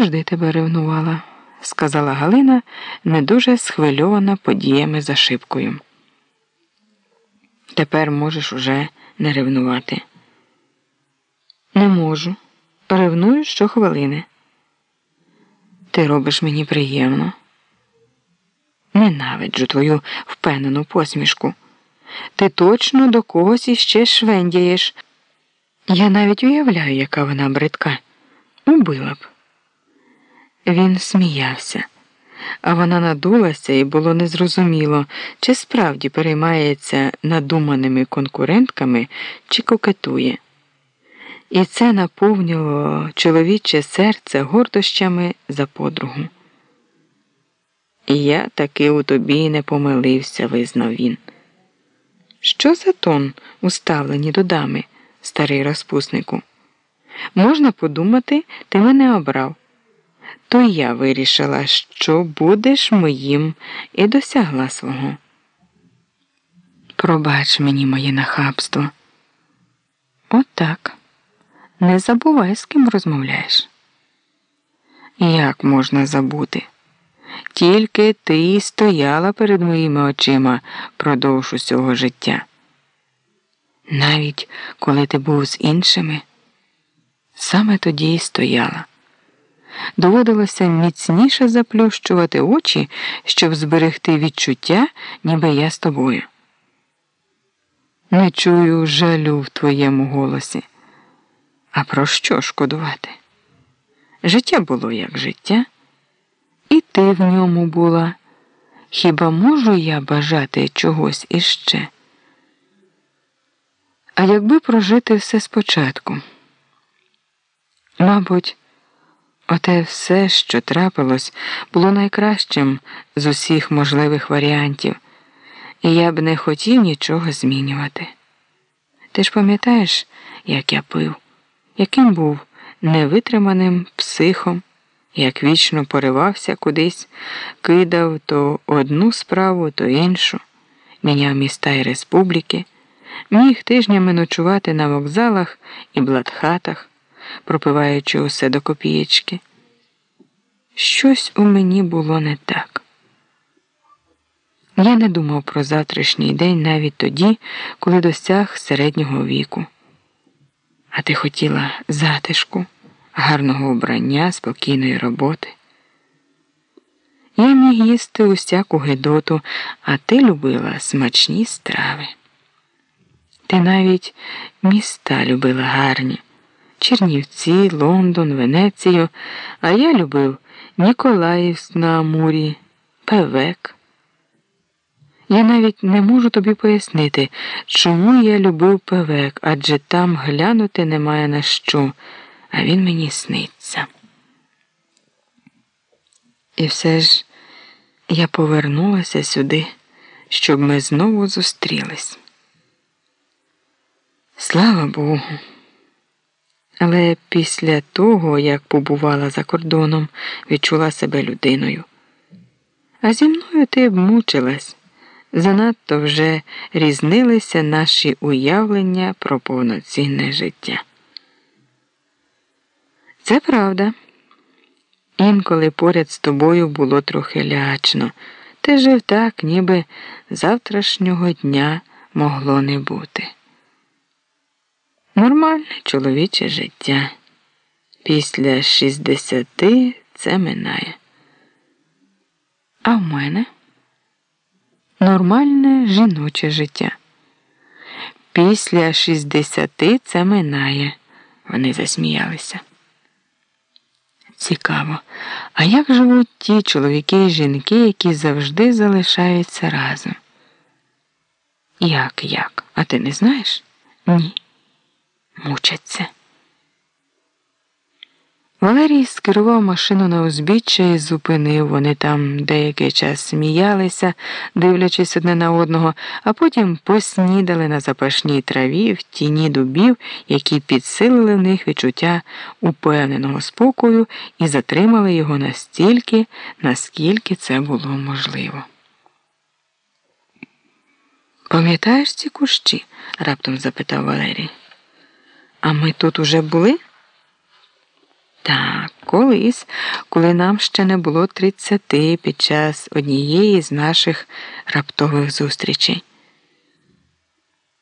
завжди тебе ревнувала, сказала Галина, не дуже схвильована подіями за шибкою. Тепер можеш уже не ревнувати. Не можу. Ревную щохвилини. Ти робиш мені приємно. Ненавиджу твою впевнену посмішку. Ти точно до когось іще швендяєш. Я навіть уявляю, яка вона бридка. Убила б. Він сміявся, а вона надулася і було незрозуміло, чи справді переймається надуманими конкурентками, чи кокетує. І це наповнило чоловіче серце гордощами за подругу. Я таки у тобі не помилився, визнав він. Що за тон уставлені до дами, старий розпуснику? Можна подумати, ти мене обрав. То я вирішила, що будеш моїм, і досягла свого. Пробач мені моє нахабство. Отак. Не забувай, з ким розмовляєш. Як можна забути? Тільки ти стояла перед моїми очима продовж усього життя. Навіть коли ти був з іншими, саме тоді й стояла. Доводилося міцніше заплющувати очі, щоб зберегти відчуття, ніби я з тобою. Не чую жалю в твоєму голосі. А про що шкодувати? Життя було як життя, і ти в ньому була. Хіба можу я бажати чогось іще? А якби прожити все спочатку? Мабуть, оте все, що трапилось, було найкращим з усіх можливих варіантів, і я б не хотів нічого змінювати. Ти ж пам'ятаєш, як я пив? яким був невитриманим психом, як вічно поривався кудись, кидав то одну справу, то іншу, міняв міста і республіки, міг тижнями ночувати на вокзалах і блатхатах, пропиваючи усе до копієчки. Щось у мені було не так. Я не думав про завтрашній день навіть тоді, коли досяг середнього віку. А ти хотіла затишку, гарного обрання, спокійної роботи. Я міг їсти усяку гидоту, а ти любила смачні страви. Ти навіть міста любила гарні Чернівці, Лондон, Венецію, а я любив Ніколаївськ на Амурі, Певек. Я навіть не можу тобі пояснити, чому я любив певек, адже там глянути немає на що, а він мені сниться. І все ж я повернулася сюди, щоб ми знову зустрілись. Слава Богу. Але після того, як побувала за кордоном, відчула себе людиною. А зі мною ти б мучилась. Занадто вже різнилися наші уявлення про повноцінне життя. Це правда. Інколи поряд з тобою було трохи лячно. Ти жив так, ніби завтрашнього дня могло не бути. Нормальне чоловіче життя. Після шістдесяти це минає. А в мене? нормальне жіноче життя. Після шістдесяти це минає, вони засміялися. Цікаво, а як живуть ті чоловіки і жінки, які завжди залишаються разом? Як, як? А ти не знаєш? Ні. Мучаться. Валерій скерував машину на узбіччя і зупинив. Вони там деякий час сміялися, дивлячись одне на одного, а потім поснідали на запашній траві в тіні дубів, які підсилили в них відчуття упевненого спокою і затримали його настільки, наскільки це було можливо. Пам'ятаєш ці кущі? раптом запитав Валерій. А ми тут уже були? Так, колись, коли нам ще не було тридцяти під час однієї з наших раптових зустрічей.